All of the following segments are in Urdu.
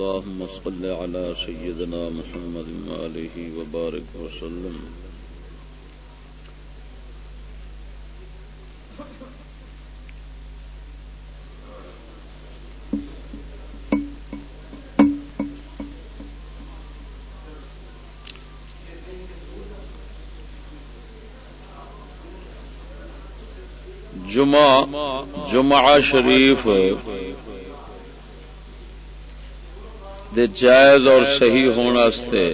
اللهم صل على سيدنا محمد وآله وبارك وسلم. جمعہ جمعہ شریف دے جائز اور صحیح ہونے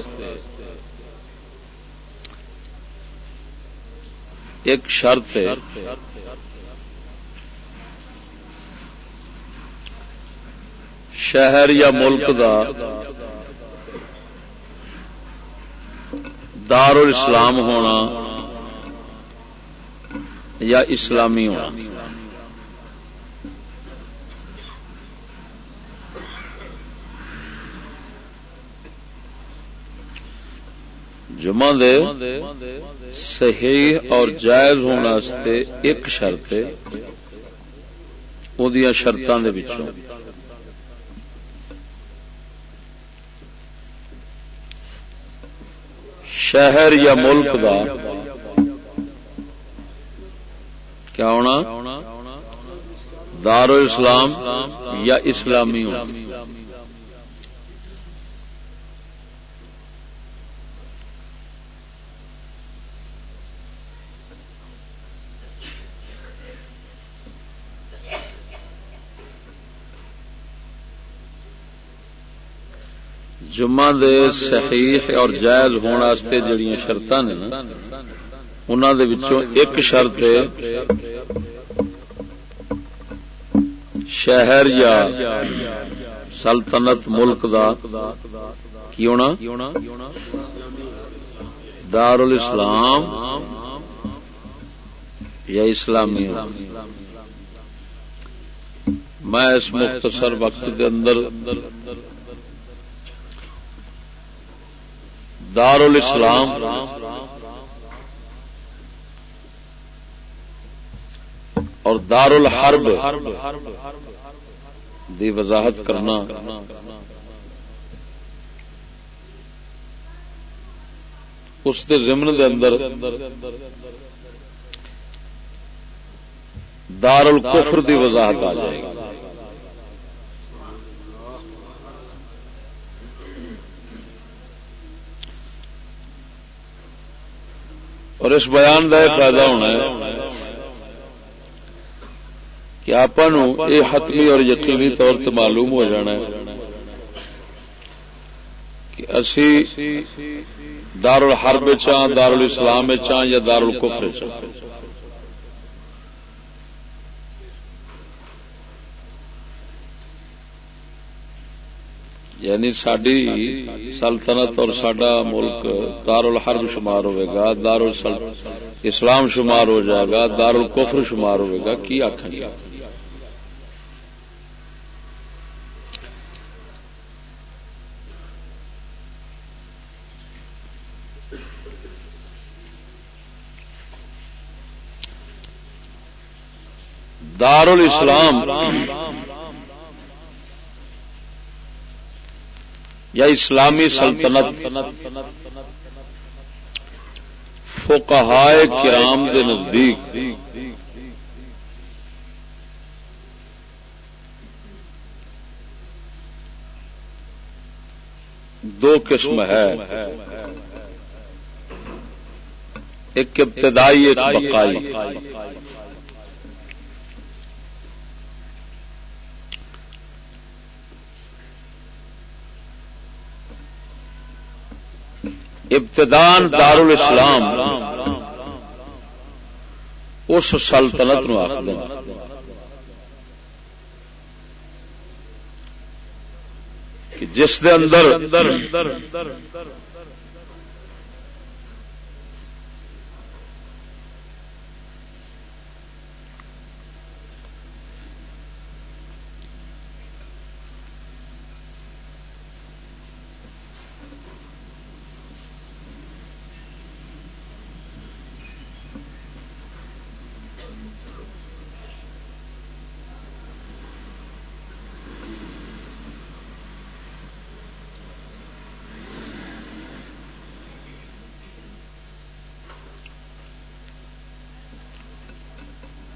ایک شرط ہے۔ شہر یا ملک دا دار الاسلام ہونا یا اسلامی ہونا۔ جمعہ دے صحیح اور جائز ہونے ایک شرط وہ شرطان شہر یا ملک دا کیا ہونا؟ دار اسلام یا اسلامی ہونا جمعہ دے صحیح اور جائز ہونے واسطے جڑیاں شرط نے انہوں ایک شرط ہے، شہر یا سلطنت ملک دا کی ہونا؟ دار الاسلام یا اسلامی میں اس مختصر وقت کے اندر دار الاسلام اور دار الحرب دی وضاحت کرنا. اس کے ضمن دے اندر دار الکفر دی وضاحت آ جائے گی. اور اس بیان کا یہ فائدہ ہونا ہے کہ آپ یہ حتمی اور یقینی طور سے معلوم ہو جانا ہے کہ اسی دار الحرب چاہ دار الاسلام چاہ یا دار الکفر چاہ یعنی ساری سلطنت اور سڈا ملک دار الحرب شمار ہوئے گا دار اسلام شمار ہو جائے گا دار الکفر شمار ہوئے گا، کی آخر دار الاسلام یا اسلامی سلطنت فقہائے کرام کے نزدیک دو قسم ہے۔ ایک ابتدائی ایک بقائی۔ ابتدان دار الاسلام اس سلطنت نو آخر جس دے اندر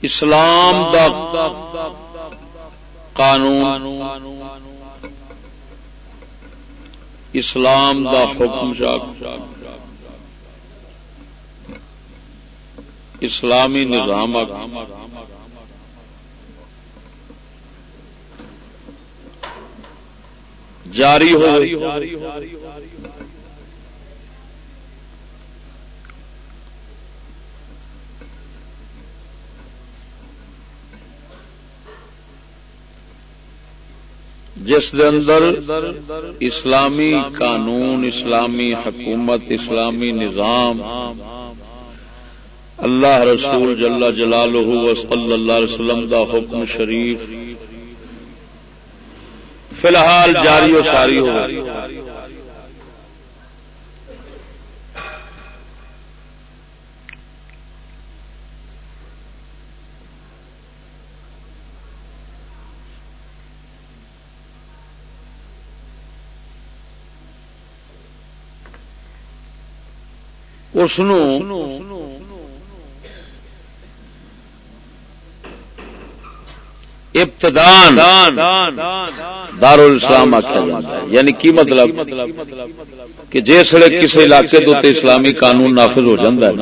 اسلام دا قانون. اسلام دا حکم اسلامی نظام جاری ہو جس دے اندر اسلامی قانون، اسلامی حکومت، اسلامی نظام، اللہ رسول جل جلالہ صلی اللہ علیہ وسلم دا حکم شریف فی الحال جاری و ساری ہو اس ابتدان دار الاسلام آخیا جاتا ہے۔ یعنی کی مطلب؟ کہ جس کسی علاقے دو اسلامی قانون نافذ ہو جاتا ہے،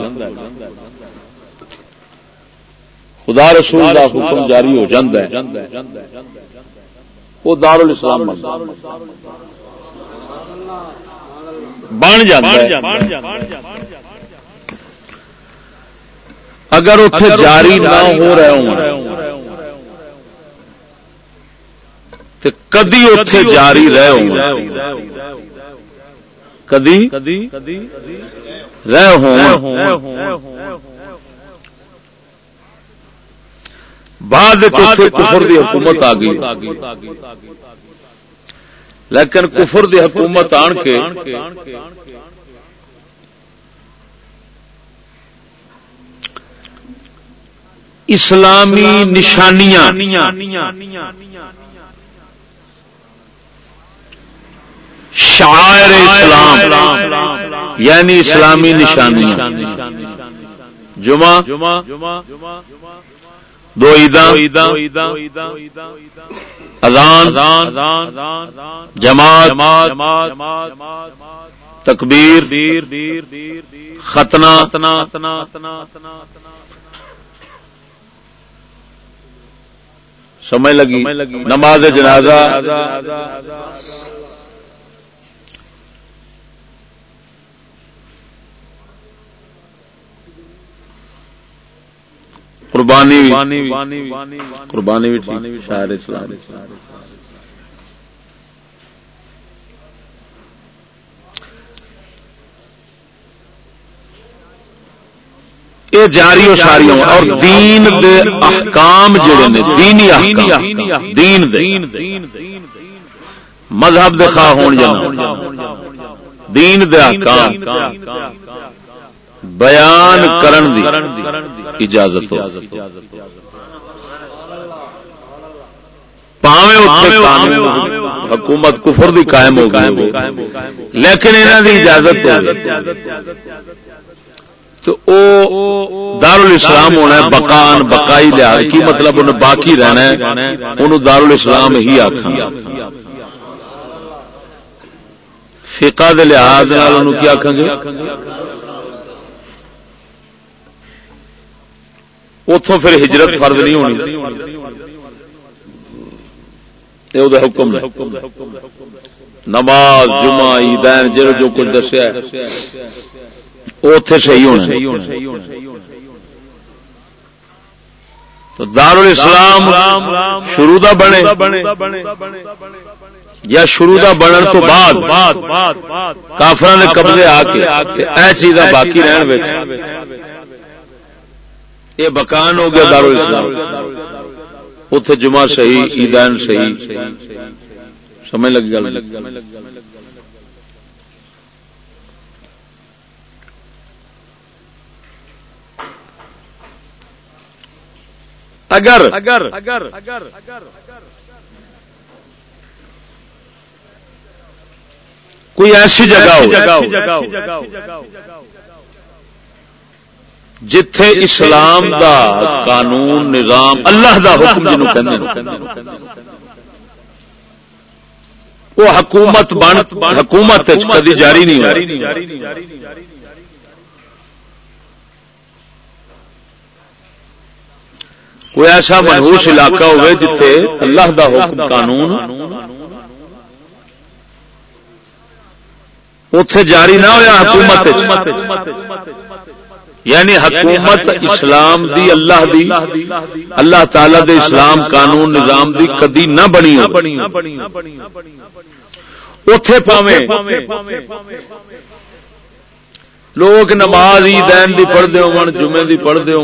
خدا رسول کا حکم جاری ہو جاتا ہے۔ وہ دار الاسلام بن جاتا ہے۔ اگر اتنے جاری نہ ہو رہے ہوں تو کدی اتے جاری رہ کدی؟ رہ بعد کفر دی حکومت آ گئی۔ لیکن کفر دی حکومت آن کے اسلامی نشانیاں۔ شاعر اسلام یعنی اسلامی نشانیاں۔ جمعہ دو اذان جماعت تکبیر ختنا سمجھ لگی نماز جنازہ۔ قربانی قربانی بھی۔ شاعر اسلام۔ یہ جاری و ساری اور دین دے احکام جڑے نے، دینی احکام، دین دے۔ مذہب دے خواہ ہون جانا۔ دین دے احکام۔ بیان کرن دی اجازت ہو۔ حکومت کفر دی قائم ہو گئی۔ لیکن انہوں دی اجازت ہو۔ تو او دار الاسلام ہونا ہے، بقان، بقائی لحاظ، کی مطلب انہیں باقی رہنا ہے؟ انہوں دار الاسلام ہی آخا فقہ دے لحاظ کیا آخان گے؟ اتوں پھر ہجرت فرد نہیں ہونی۔ حکم نماز، جمعہ، عیدین جو جو کچھ دسیا وہ اتے صحیح ہونا تو دار الاسلام شروع دا بنے۔ یا شروع دا بنن تو بعد کافران نے قبضے آ کے اے چیزاں باقی رہن یہ بکان ہو گیا دارو اسلام اتے جمعہ صحیح، عیدان صحیح۔ سمجھ لگ گل اگر اگر اگر اگر کوئی ایسی جگہ ہو جتھے اسلام دا قانون نظام اللہ دا حکم جنوں وہ حکومت بن حکومت کدی جاری نہیں ہو کوئی ایسا منہوس علاقہ ہوئے جتھے اللہ دا حکم قانون اتے جاری نہ ہوا حکومت یعنی حکومت اسلام دی اللہ دی اللہ تعالی دے اسلام قانون نظام دی کدی نہ بنی اتے پاوے لوگ نماز عیدین دی پڑھتے ہو جمعے دی پڑھتے ہو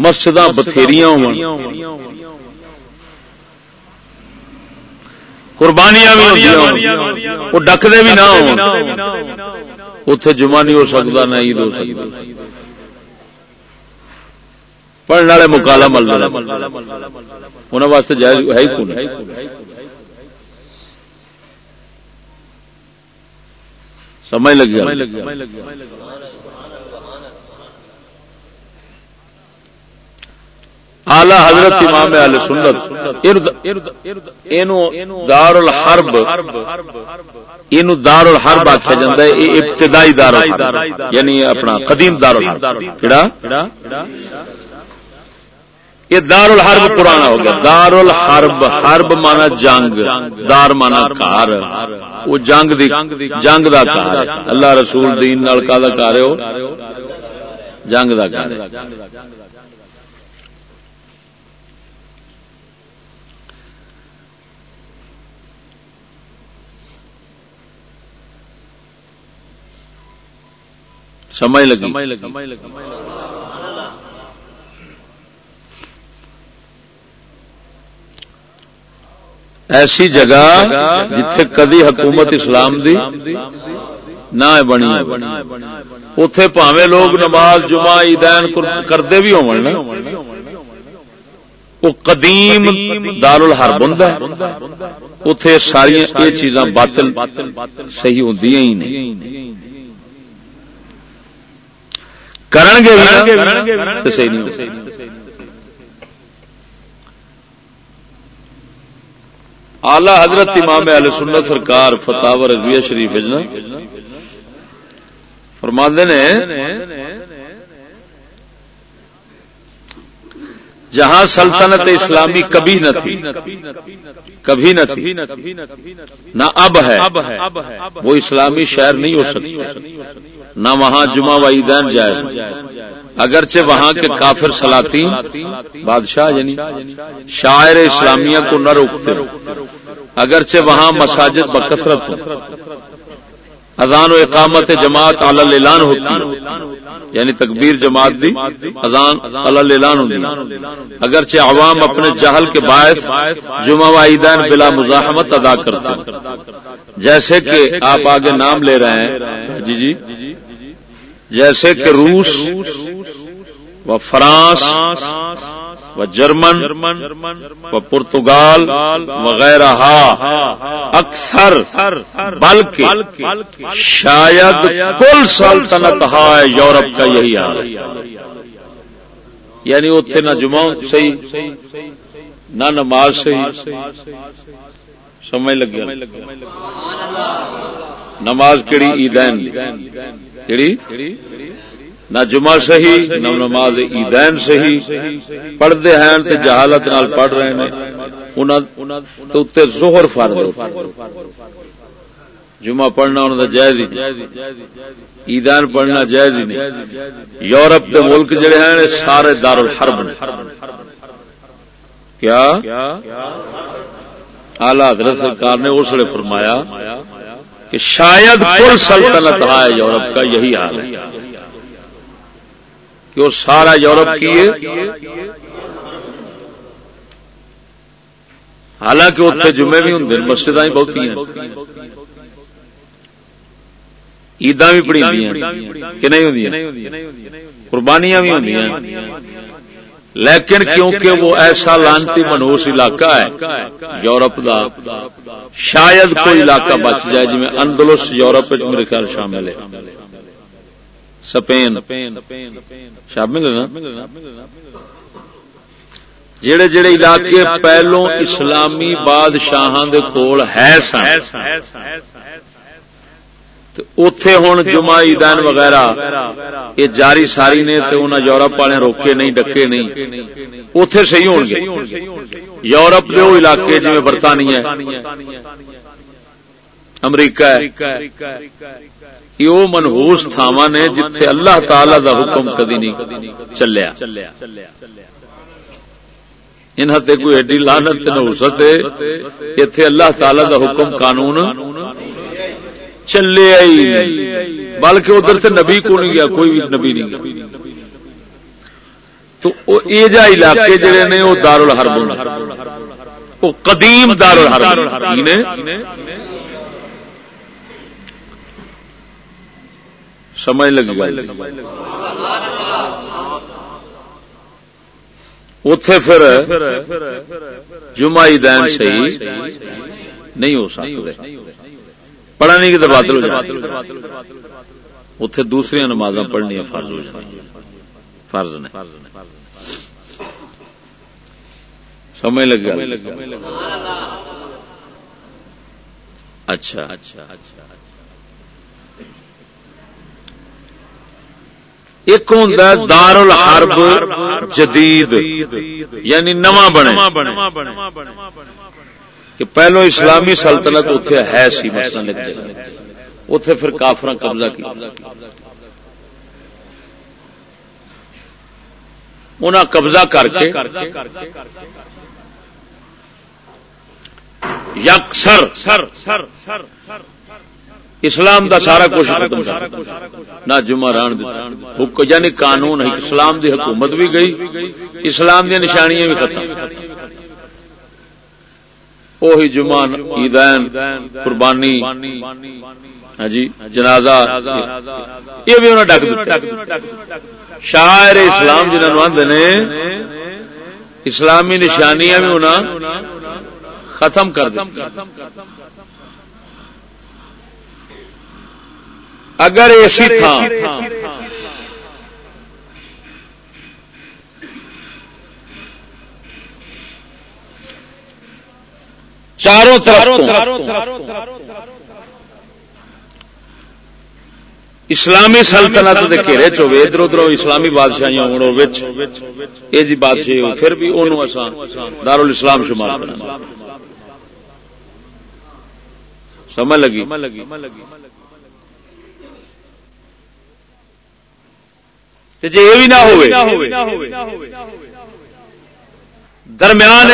مسجد بتھیری قربانیاں بھی وہ ڈکتے بھی نہ اتے جمعہ نہیں ہو سکتا نہ عید ہو سکتا پڑھنے والے مکالا مل انہوں واسطے جائز ہے ہی کون؟ سمجھ لگی آلہ حضرت امام علیہ سنت دار الحرب یہ دار الحرب آخیا جا یہ ابتدائی دار یعنی اپنا قدیم دار یہ دار الحرب پرانا ہو گیا۔ دار الحرب حرب مانا جنگ، دار مانا کار۔ وہ جنگ دی، جنگ دا کار اللہ رسول دین نال کا کار ہو جنگ دا کار سمجھ لگی۔ ایسی جگہ جتھے کدی حکومت اسلام دی نہ بنی اتے پاوے لوگ نماز جمعہ عیدین کرتے بھی ہو قدیم دار الحرب ہوں اتے ساری یہ چیزاں باطل صحیح ہوں ہی نہیں۔ کرنگے تو صحیح نہیں آلہ حضرت امام علیہ سنت سرکار فتح رضویہ شریف فرماندے نے جہاں سلطنت اسلامی کبھی نہ تھی کبھی نہ تھی نہ اب ہے وہ اسلامی شہر نہیں ہو سکتی نہ وہاں جمعہ و عیدین جائے اگرچہ وہاں کے کافر سلاطین بادشاہ یعنی شاعر اسلامیہ کو نہ روکتے اگرچہ وہاں مساجد بکثرت ہو اذان و اقامت جماعت اعلی اعلان ہوتی یعنی تکبیر جماعت دی، اذان اعلان اگرچہ عوام اپنے جہل کے باعث جمعہ و عیدین بلا مزاحمت ادا کرتے جیسے کہ آپ آگے نام لے رہے ہیں جی جی۔ جیسے کہ روس و فرانس و جرمن و پرتگال وغیرہ اکثر، بلکہ شاید کل سلطنت ہے یورپ کا یہی حال یعنی اتنے نہ جمع صحیح، نہ نماز صحیح۔ سمجھ لگ نماز کیڑی؟ عیدین۔ نہ جمعہ صحیح، نہ نماز عیدین صحیح۔ پڑھتے ہیں تو جہالت نال پڑھ رہے ہیں۔ تو اتنے زہر فرد جمعہ پڑھنا انہوں کا جائز ہی عیدین پڑھنا جائز ہی نہیں۔ یورپ کے ملک جڑے ہیں سارے دار الحرب کیا؟ آلہ حضرت سرکار نے اس لیے فرمایا کہ شاید کل سلطنت ہے یورپ کا، یہی حال ہے۔ کہ وہ سارا یورپ کی حالانکہ اتنے جمعے بھی ہوں مسجد بہت عید بھی پڑی کہ نہیں ہوں قربانیاں بھی ہوں لیکن کیونکہ وہ ایسا لانتی منوس علاقہ ہے، یورپ دا، شاید کوئی علاقہ بچ جائے جی اندلس، یورپ میرے خیال شامل ہے۔ سپین. شامل جڑے جڑے علاقے پہلو اسلامی بادشاہ کول ہے سن. اتے ہوں جمع عیدین وغیرہ، یہ جاری ساری نے انہیں یورپ والے روکے نہیں، ڈکے نہیں. اتے صحیح ہو گے. یورپ کے وہ علاقے جی برطانیہ امریکہ یہ منہوس تھاوا نے جتھے اللہ تعالی دا حکم کدی نہیں چلیا۔ انہوں کوئی ایڈی لانت نہوست اتے اللہ تعالی دا حکم قانون چلے بلکہ ادھر سے نبی کو نہیں گیا، کوئی بھی نبی نہیں گیا۔ تو یہ جا علاقے جڑے نے، وہ دار الحرب وہ قدیم دار الحرب نے سمجھ لگی اتے پھر جمعی دین صحیح نہیں ہو سکتے پڑھا نہیں کہ بادل اتے دوسری نماز پڑھنی فرض ہو جائیں فرض نے۔ سمجھ لگ اچھا اچھا۔ اچھا۔ ایک ہوں دار الحرب جدید یعنی نواں بنے۔ کہ پہلو اسلامی سلطنت اتنے ہے سی مسئلہ اتے پھر کافر قبضہ کی انہیں قبضہ کر کے یک سر سر سر سر اسلام دا سارا کچھ ختم نہ جمعہ ران یعنی قانون اسلام دی حکومت بھی گئی۔ اسلام دیا نشانیاں بھی ختم۔ وہی جمعہ عیدین قربانی۔ ہاں جی جنازہ۔ یہ بھی انہیں ڈک شاعر اسلام جنہوں آدھے نے اسلامی نشانیاں بھی انہیں ختم کر دیں اگر ایسی تھا۔ چاروں طرف اسلامی سلطنت کے گھیرے چوے ادھر ادھر اسلامی بادشاہیاں یہ جی بادشاہ پھر بھی انہوں دار الاسلام شمار کرنا سمجھ لگی۔ جی یہ بھی نہ ہوئے۔ درمیان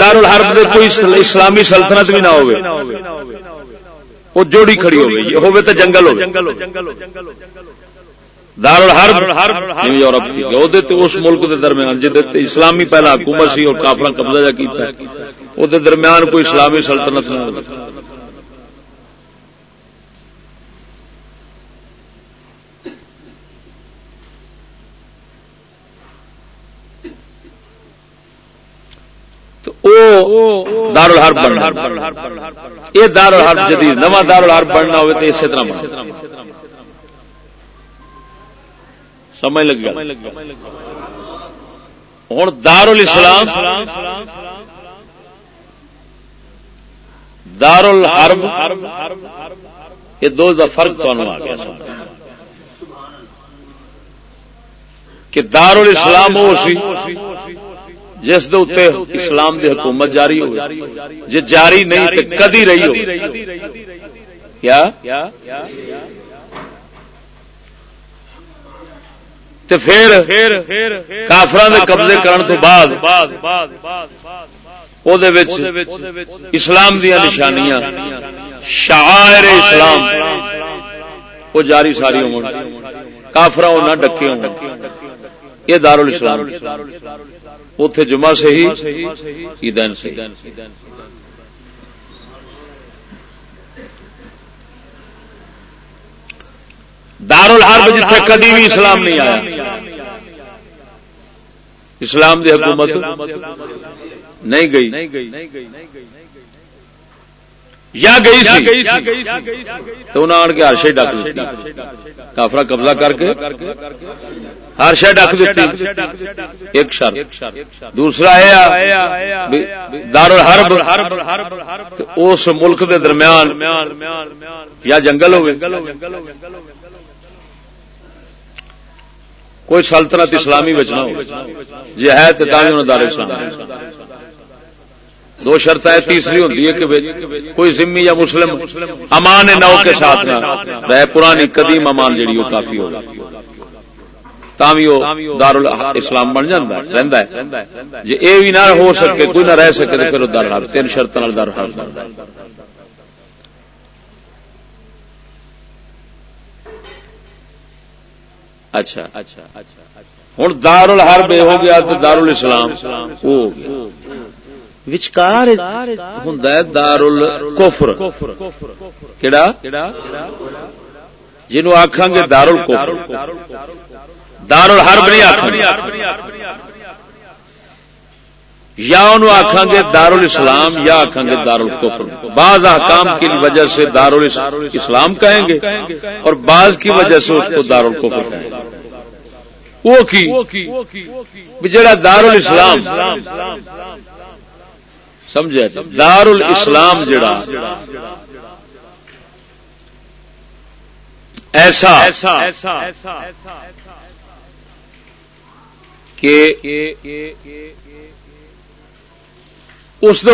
دار الحرب دے کوئی اسلامی سلطنت بھی نہ ہو وہ جوڑی کھڑی ہو گئی ہوگی تو جنگل ہو دار الحرب یورپ اس ملک دے درمیان جی اسلامی پہلا حکومت سی اور کافر قبضہ جا کیتا وہ درمیان کوئی اسلامی سلطنت نہ ہو دار یہ دار الحرب جدید نواں دار الحرب بننا ہوئے تو اسی طرح سمجھ لگ ہوں دار الاسلام دار الحرب یہ دو کا فرق آ گیا۔ کہ دار الاسلام وہ سی جس دے اسلام دی حکومت جاری ہو جی جاری نہیں تو کدی رہی ہو۔ کیا؟ تے پھر کافران دے قبضے کرن تو بعد اسلام دیا نشانیاں شاعر اسلام وہ جاری ساری ہو کافر نہ ڈکے ہو یہ دار الاسلام اتے جمعہ سے ہی عیدین سے دار الحرب جتنے کدی بھی اسلام نہیں آیا۔ اسلام دی حکومت نہیں گئی۔ یا گئی سی؟ تو انہیں آن کے ہر شہ ڈک دیتی۔ کافرا قبضہ کر کے ہر شہ ڈک دیتی۔ ایک شرط دوسرا دار اس ملک دے درمیان یا جنگل ہوئے؟ کوئی سلطنت اسلامی بچنا ہو۔ جی ہے تو دار اسلام۔ دو شرط ہے تیسری ہوتی ہے کہ کوئی ذمی یا مسلم امان نو کے ساتھ نہ پرانی قدیم امان جیڑی وہ کافی ہوگا دار اسلام بن جاتا ہے جی یہ بھی نہ ہو سکے، کوئی نہ رہ سکے تو پھر دار حال تین شرط دار حال اچھا اچھا اچھا, اچھا۔ ہوں دار الحرب ہو گیا تو دار الاسلام وہ ہو گیا۔ وچکار ہوں دار الکفر کہڑا جنوں آخان گے دار الکفر دار الحرب نہیں آخ یا انہوں آخان گے دار الاسلام یا آخان گے دار الکفر بعض احکام کی وجہ سے دار الاسلام کہیں گے اور بعض کی وجہ سے اس کو دار الکفر کہیں گے۔ وہ جڑا دار الاسلام سمجھے جی؟ دار الاسلام جڑا. ایسا کہ اس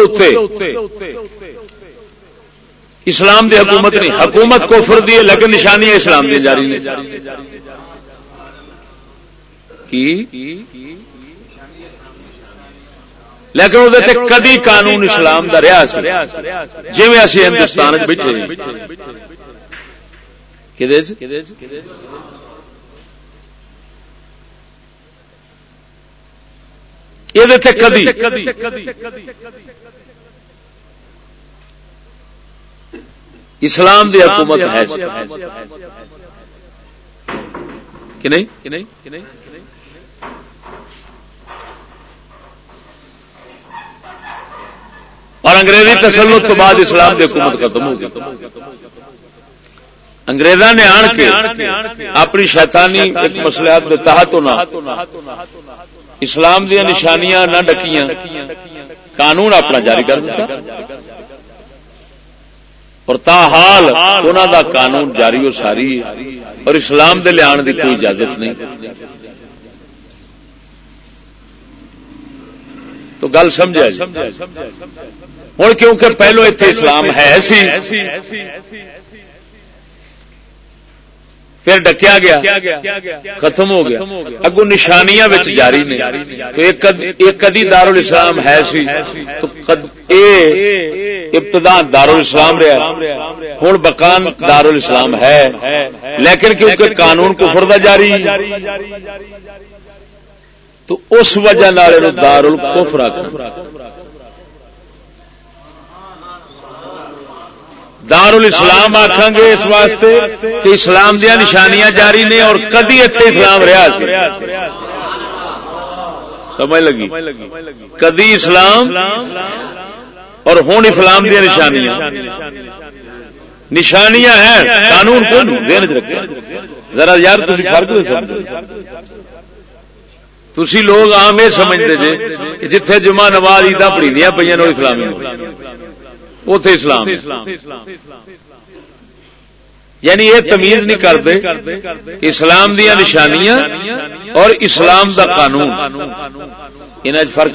اسلام دی حکومت نہیں، حکومت کو فر دی لیکن نشانی اسلام دی جاری کی؟ لیکن وہ کدی قانون اسلام کا رہا جی اسی ہندوستان بیٹھے اسلام دی حکومت ہے۔ کہ نہیں؟ اور انگریزی تسلط تو بعد اسلام کی حکومت ختم ہو گئی۔ انگریزا نے آن کے اپنی شیطانی ایک مسلحت کے تحت ہونا، اسلام دیا نشانیاں نہ ڈکیاں، قانون اپنا جاری کر دیا اور تا حال انہوں دا قانون جاری ہو ساری اور اسلام دے لیا دی کوئی اجازت نہیں۔ تو گل سمجھا جی؟ ہوں کیونکہ پہلو اتنے اسلام ہے سی پھر ڈکیا گیا۔ ختم ہو گیا۔ اگو نشانیاں جاری نے۔ ایک کدی دار الاسلام ہے سی۔ تو ابتدا دار الاسلام رہا ہوں بکان دار الاسلام ہے۔ لیکن کیونکہ قانون کفر دا جاری۔ تو اس وجہ دار الکفر دار الاسلام آخان گے اس واسطے کہ اسلام دیا نشانیاں جاری نے اور کدی اتنے اسلام رہا سمجھ لگی؟ کدی اسلام اور ہوں اسلام دیا نشانیاں۔ نشانیاں ہیں قانون کو ذرا یار تھی فرق تھی لوگ آم یہ سمجھتے جی کہ جتھے جمعہ نواز عیدہ پڑھی پہ اسلامی اتے اسلام یعنی یہ تمیز نہیں کرتے کہ اسلام دیا نشانیاں اور اسلام دا قانون۔ ان فرق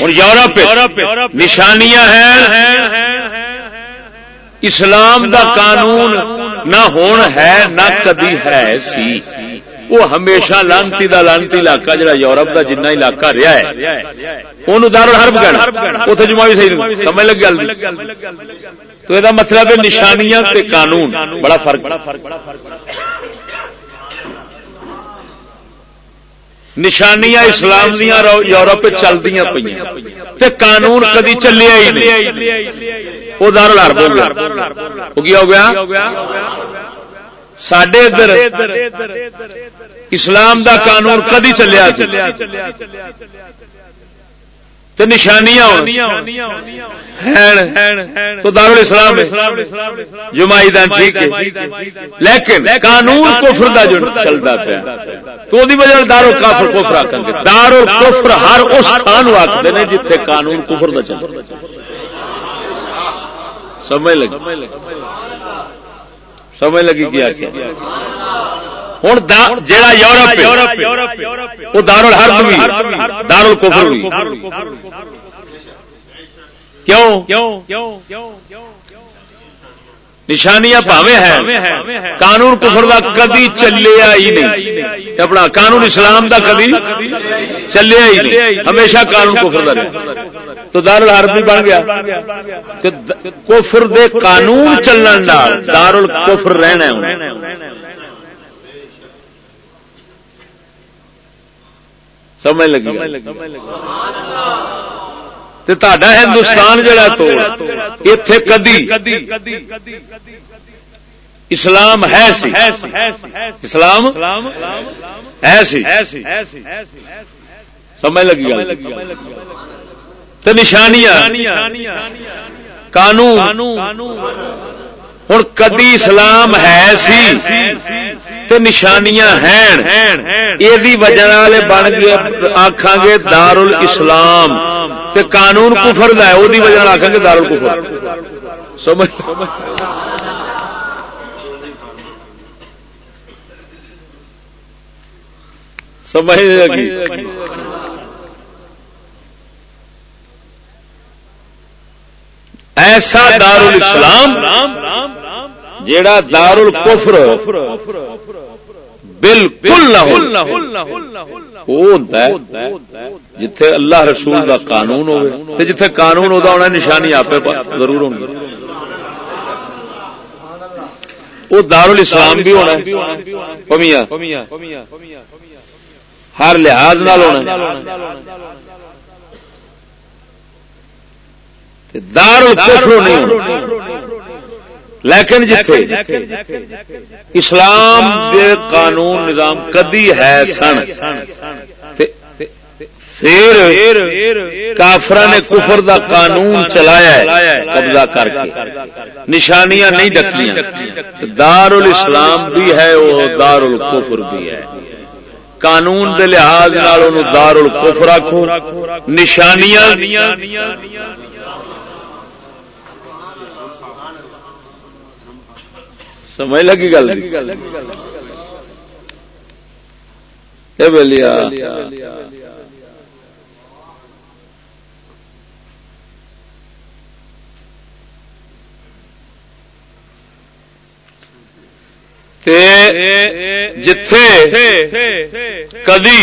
ہوں یورپ نشانیاں ہیں۔ اسلام دا قانون نہ ہون ہے نہ کدی ہے سی۔ وہ ہمیشہ لانتی دا لانتی علاقہ جڑا یورپ دا جنہ علاقہ رہا ہے وہ دار الحرب کہنا اتنے جمع بھی صحیح سمجھ لگ گل تو یہ مطلب ہے نشانیاں تے قانون، بڑا فرق۔ نشانیاں اسلام دیا یورپ چلتی پہ قانون کدی چلیا ہی نہیں۔ وہ دار الحرب ہو گیا ہو گیا۔ سڈے ادھر اسلام دا قانون کدی چلیا نشانیاں تو دار الاسلام جمائی دان ٹھیک ہے۔ لیکن قانون کفر دا جو چلتا پیا۔ تو دی وجہ دارو کافر کفر آکھن گے۔ دارو کفر ہر اس تھان آکھتے ہیں جتھے قانون کفر دا چلتا سمجھ لگی؟ سمجھ لگی کیا کیا؟ ہوں جا یورپ وہ دار الحرب بھی دار الکفر بھی نشانیاں پاوے ہیں۔ قانون کفر کا کدی چلیا ہی نہیں۔ اپنا قانون اسلام دا کدی چلیا ہی نہیں۔ ہمیشہ قانون کفر کا تو دار الحرب بھی بن گیا کفر دے قانون چلن دار الکفر رہنا سمجھ لگی تا ہندوستان جڑا تو اتے کدی اسلام ہے سی۔ اسلام ہے سی۔ سمجھ لگی تو نشانیاں، قانون. ہوں کدی اسلام ہے سی تے نشانیاں ہیں۔ یہ وجہ والے بن گئے آخان گے دار الاسلام تے قانون کفر دا ہے وہ وجہ آخان گے دار الکفر سمجھ؟ سمجھ لگی ایسا دار الاسلام جیڑا دار الکفر بالکل نہ جتھے اللہ رسول دا قانون ہوئے جتھے قانون ہوتا ہونا نشانی آپ ضرور ہونی وہ دار الاسلام بھی ہونا پمیا ہر لحاظ نال ہونا دار لیکن جتھے اسلام دے قانون نظام کدی ہے سن۔ پھر کافر نے کفر دا قانون چلایا قبضہ کر کے۔ نشانیاں نہیں ڈکیاں دار الاسلام بھی ہے وہ دار الکفر بھی ہے۔ قانون دے لحاظ دار الکفر آخو نشانیاں سمجھ لگی گل بلیا کدی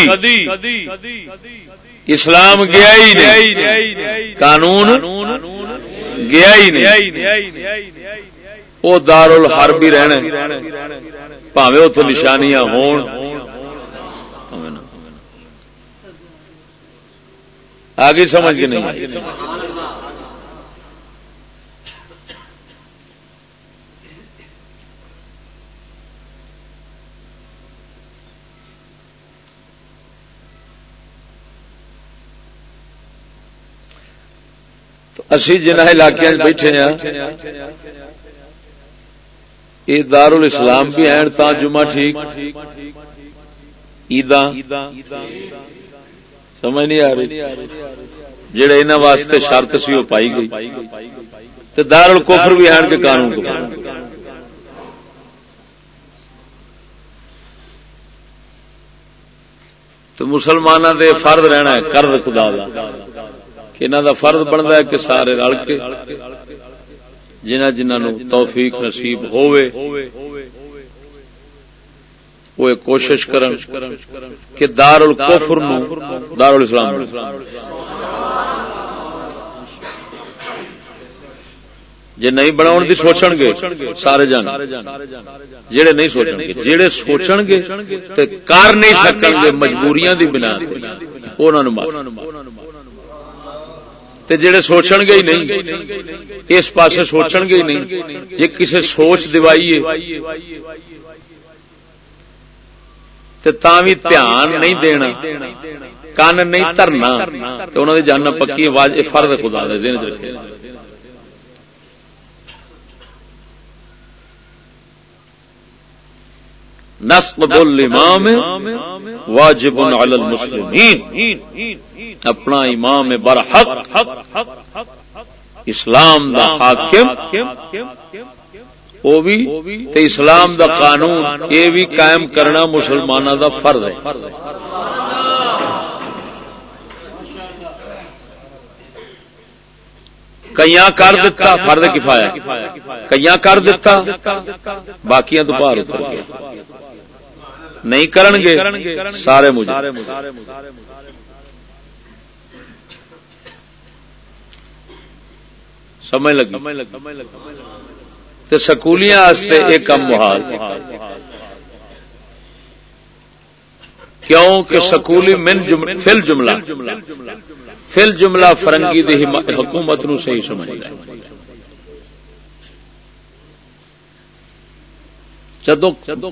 اسلام گیا ہی نہیں قانون گیا ہی نہیں۔ وہ دار ہر بھی رہنا پاوے اتو نشانیاں ہون۔ آگے سمجھ کے نہیں۔ اسی جنہ علاقے بیٹھے ہیں۔ یہ دار الاسلام بھی ہیں، تا جمعہ ٹھیک۔ عیدا سمجھ نہیں آ رہی۔ جڑے انہوں واسطے شرط سی وہ پائی گئی۔ تو دار الکفر بھی ہیں کہ قانون کو تو مسلمانوں دے فرد رہنا ہے کرد خدا دا۔ کہ انہوں دا فرد بنتا ہے کہ سارے رل کے۔ جنہ جنہوں توفیق نصیب ہوئے وہ کوشش کرن کہ دار الکفر نو دار الاسلام جی نہیں بنا دی سوچن گے، سارے جان۔ جڑے نہیں سوچن گے جڑے سوچن گے کر نہیں سکن گے مجبوریاں دی بنا انہوں تے جڑے سوچن گے ہی نہیں، اس پاسے سوچن گے ہی نہیں۔ جے کسے سوچ دوائیے، تے تاں وی دھیان نہیں دینا کان نہیں ترنا تے انہاں دی جاننا پکی واج فرض خدا دے ذہن وچ رکھے۔ نسب الامام واجب علی المسلمین۔ اپنا امام برحق، اسلام دا حاکم، وہ بھی تے اسلام دا قانون، یہ بھی قائم کرنا مسلمانوں دا فرض ہے۔ کئی کر دیتا فرد کفایا کئی کر دیتا باقیاں تو باہر اتر گیا۔ نہیں کرن گے سارے مجھے۔ سمجھ لگی؟ تو سکولیاں ایک کم محال کیوں کہ سکولی من فل جملہ۔ فل جملہ۔ فرنگی دی حکومت نو صحیح سمجھ جدو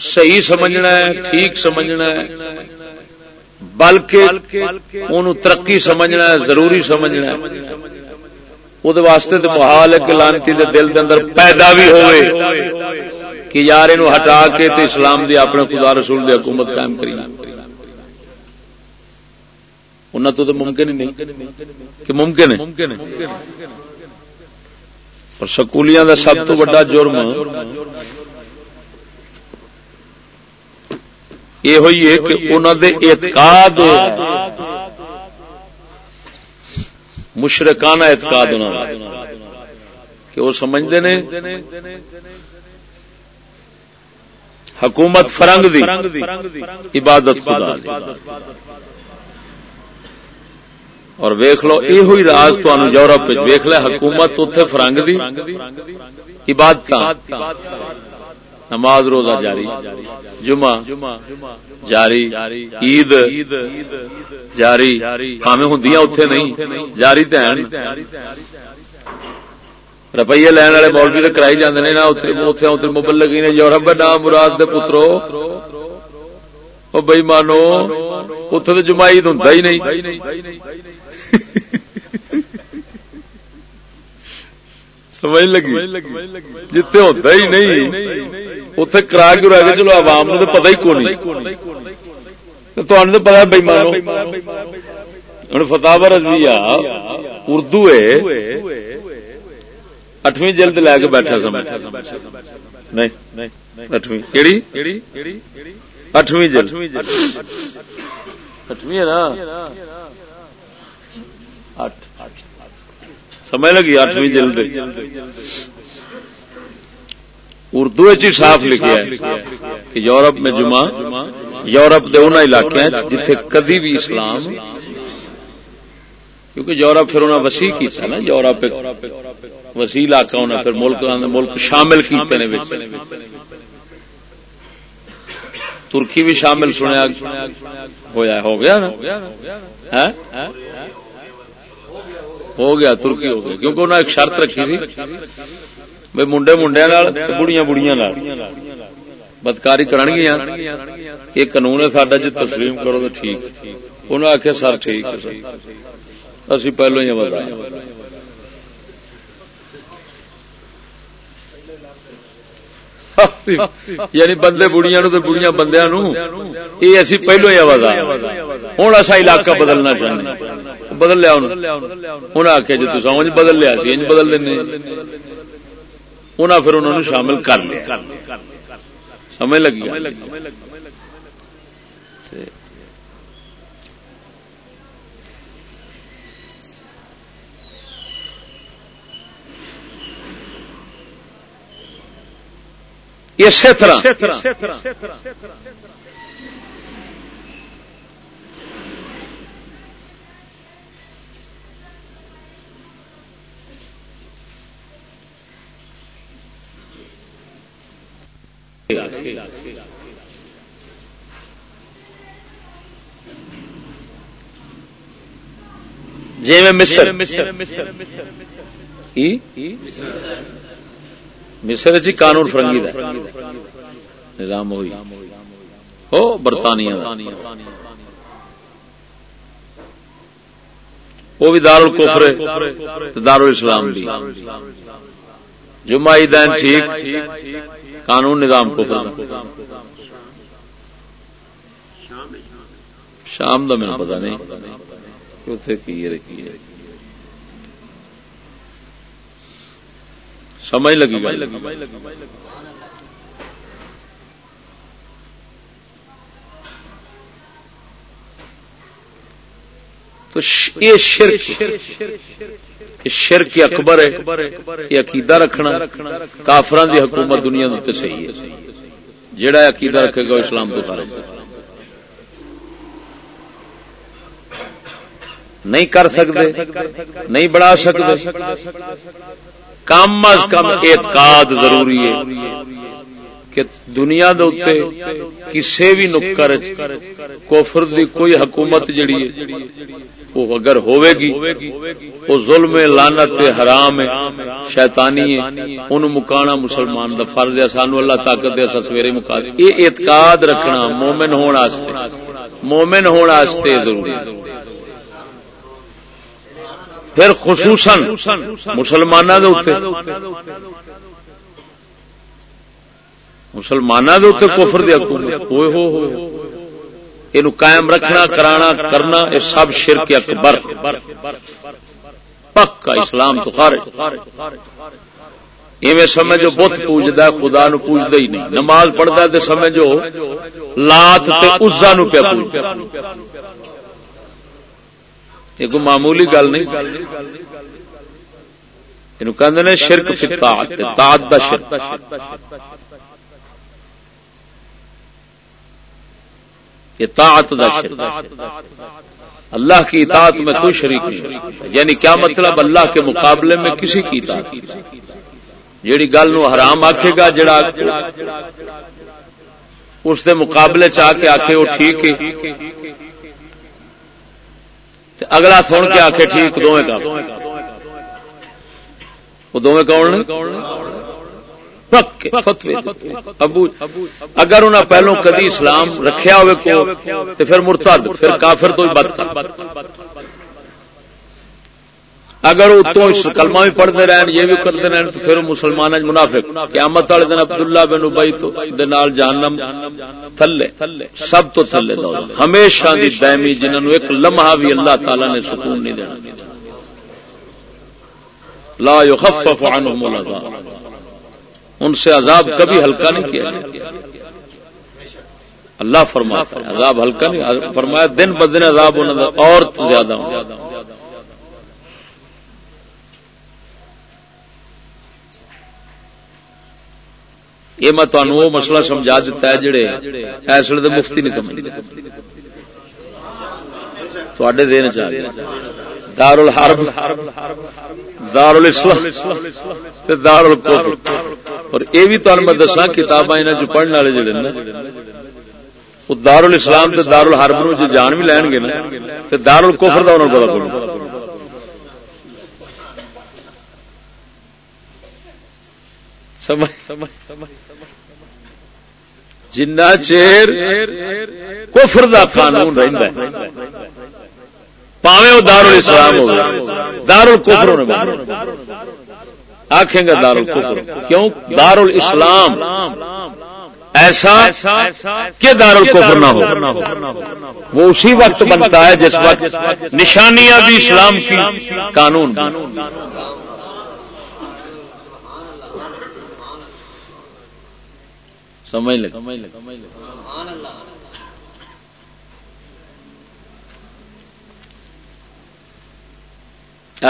صحیح سمجھنا ہے ٹھیک سمجھنا ہے بلکہ ان ترقی سمجھنا ہے ضروری سمجھنا ہے۔ وہ واسطے تو محال ہے کہ لانتی دے دل دے اندر پیدا بھی ہوئے کہ یار یہ ہٹا کے تے اسلام دی اپنے خدا رسول دی حکومت قائم کری۔ انہوں تو, تو ممکن ہی نہیں۔ کہ ممکن ہے۔ اور سکولیاں دا سب تو بڑا جرم یہ ہوئی ہے کہ انہوں دے اعتقاد مشرکانہ اعتقاد انہوں کہ وہ سمجھتے ہیں حکومت فرنگ دی، عبادت خدا دی۔ اور ویخ لو یہ ہوئی راز تو یورپ ویخ لے، حکومت اتے فرنگ دی عبادت نماز روزہ جاری، جمعہ جاری، عید جاری کامیں ہوں اتے نہیں، جاری تو روپیے لین والے مولوی تو کرائی جانے نا اتنے مبلگی نے یورپ نام مراد دے پترو۔ وہ بئی مانو اتے تو جمع عید ہوں ہی نہیں۔ سمجھ لگی؟ جتنے ہوتا ہی نہیں۔ اتے کرا کے رہ گئے چلو عوام نے پتا ہی کون تو پتا بئی مانو ہوں فتح رضوی اردو ہے اٹھویں جلد لے کے بیٹھا سمجھ نہیں اٹھویں اٹھویں جلد اٹھویں ہے نا سمجھ لگی اٹھویں جلد اردو صاف لکھا ہے کہ یورپ میں جمعہ یورپ کے ان علاقے جتھے کدی بھی اسلام کیونکہ یورپ پھر انہیں وسیع کیا نا یورپ وسیع علاقہ انہیں پھر ملک ملک شامل کیتے ترکی بھی شامل سنیا ہوا ہو گیا نا؟ ہو گیا ترکی ہو گیا کیونکہ انہیں ایک شرط رکھی تھی۔ بھائی منڈے منڈیا بڑیاں بڑیاں بدکاری کر گیا یہ قانون ہے ساڈا جی تسلیم کرو تو ٹھیک انہوں آخیا سر ٹھیک اسی پہلو ہی بتا یعنی بندے بڑیاں نو بڑیاں بندیاں نو یہ اسی پہلو ہی آواز ہوں اصا علاقہ بدلنا چاہتے بدل لیا ہوں آخیا جی تصا بدل لیا سی بدل دیں انہیں پھر انہوں نے شامل کر لیا۔ سمجھ لگی اسی طرح۔ جی میں مصر۔ مصر۔ جی قانون فرنگی دا نظام ہوئی ہو برطانیہ وہ بھی دار الکفر دار الاسلام بھی۔ جمعہ دین ٹھیک۔ قانون نظام کو شام کا میرا پتا نہیں۔ سمجھ لگی تو یہ شرک۔ شرک اکبر ہے، یہ عقیدہ رکھنا کافران دی حکومت دنیا دے صحیح ہے۔ جڑا عقیدہ رکھے گا اسلام تو خارج نہیں کر سکتے، نہیں بڑھا سکتے۔ کم از کم اعتقاد ضروری ہے۔ کہ دنیا دے کسی بھی نکر کوفر دی کوئی حکومت جڑی ہے، وہ اگر ہوے گی وہ ظلم لانت حرام ہے، شیطانی ہے ان مکانا مسلمان دا فرض ہے، سانو اللہ طاقت دے اسا سویرے مکا یہ اعتقاد رکھنا مومن ہون ہونے مومن ہون ہونے ضروری ہے۔ پھر خصوصاً مسلمانوں کے مسلمانوں کے اتنے کفر دیا ہوئے ہو۔ یہ قائم رکھنا، کرانا، کرنا یہ سب شرک اکبر۔ پکا اسلام تو خارج۔ ایویں سمجھو بت پوجتا خدا نو پوجتا ہی نہیں۔ نماز پڑھتا ہے تو سمجھو لات ازا نو پیا پوجتا یہ کوئی معمولی گل نہیں۔ یہ کہ شرک فتا دا شرک۔ اطاعت دا شرک اللہ کی اطاعت میں کوئی شریک نہیں یعنی کیا مطلب اللہ کے مقابلے میں کسی کی اطاعت؟ جیڑی گل نو حرام آکھے گا، جڑا اس دے مقابلے چاہ کے آکھے وہ ٹھیک ہے۔ اگلا سن کے آخے ٹھیک دونوں کا وہ دونوں کون فتوے ابو، اگر انہیں پہلو کدی اسلام رکھیا ہوئے کو تو پھر مرتد، پھر کافر تو بد۔ اگر اتوں کلمہ بھی پڑھتے رہن، یہ بھی کرتے رہن، تو پھر مسلمان منافق۔ قیامت والے دن عبداللہ بن ابئی تو جہنم تھلے، سب تو تھلے دو ہمیشہ دی دائمی جنہوں ایک لمحہ بھی اللہ تعالی نے سکون نہیں دینا۔ لا يخفف عنهم العذاب۔ ان سے عذاب کبھی ہلکا نہیں کیا اللہ فرماتا ہے، عذاب ہلکا نہیں، فرمایا دن بدن عذاب ہونا اور زیادہ یہ میں تمہیں وہ مسئلہ سمجھا دیتا ہے جڑے اس ویلے مفتی نہیں سمجھتے۔ تھوڑے دین چاہیے دار الحرب دار الاسلام دار الکفر اور یہ بھی تمہیں میں دسا کتاباں یہاں پڑھنے والے جڑے نا وہ دار الاسلام تے دار الحرب نو جی جان بھی لین گے نا، تے دار الکفر دا انہوں پتا کوئی جنا چیر کفر دا قانون رہتا ہے، پاوے وہ دار الاسلام ہو دار الکفر ہونے آخیں گے دار الکفر کیوں؟ دار الاسلام ایسا کہ دار الکفر نہ ہو۔ وہ اسی وقت بنتا ہے جس وقت نشانیاں بھی اسلام کی قانون۔ سمجھ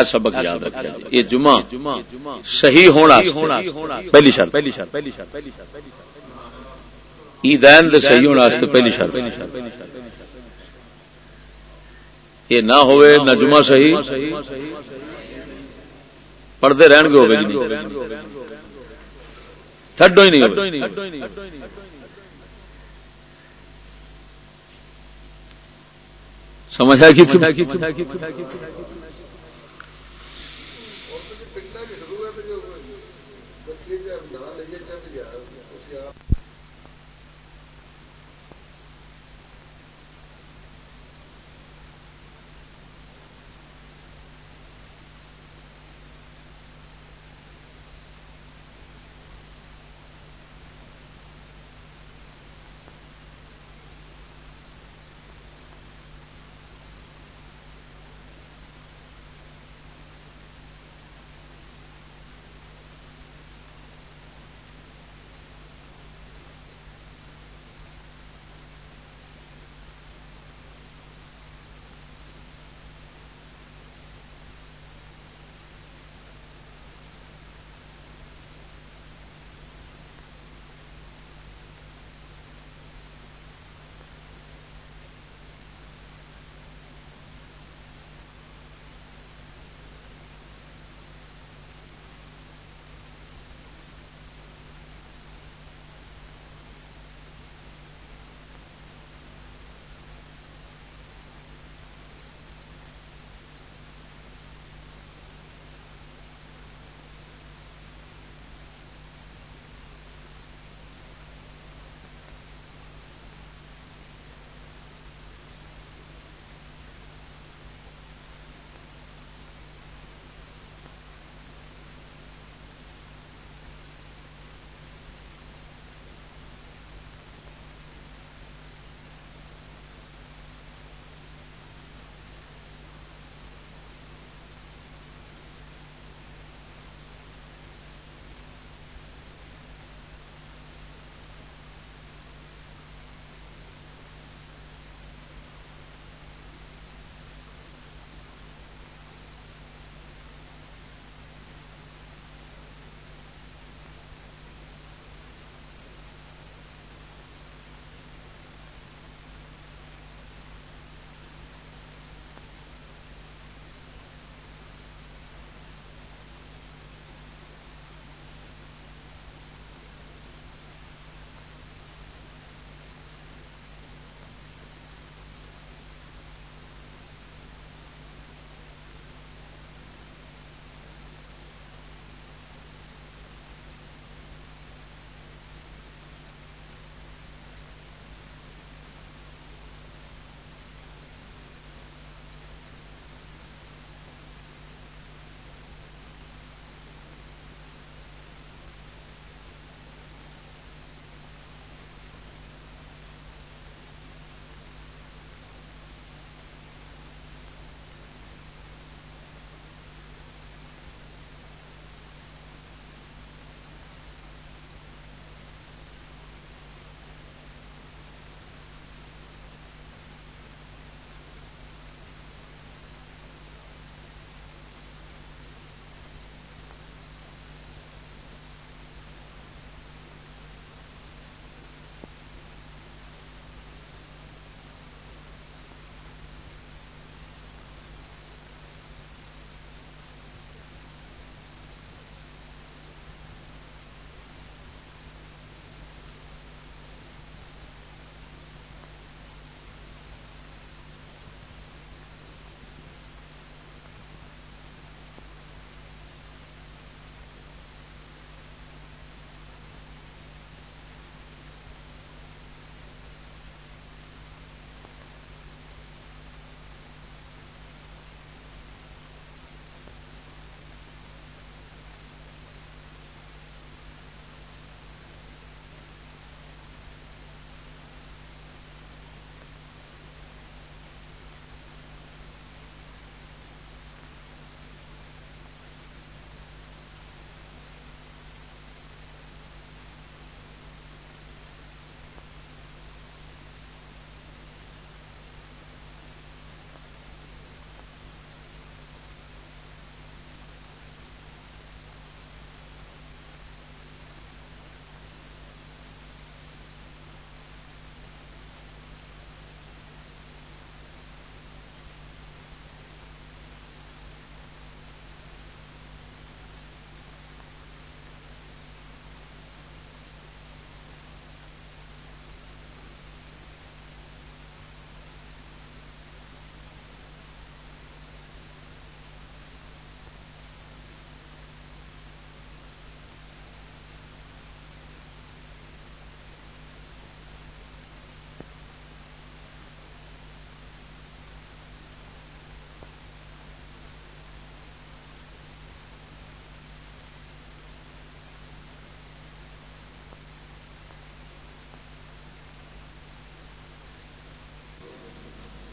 سبق یاد رکھا یہ جمعہ صحیح ہونا پہلی شرط۔ پہلی شرط پہلی شرط عیدین دے صحیح ہونا پہلی شرط۔ یہ نہ ہوئے نہ جمعہ صحیح۔ پڑھتے رہن گے ہوگی تھڈو ہی نہیں سمجھ آ چیزیں ابھی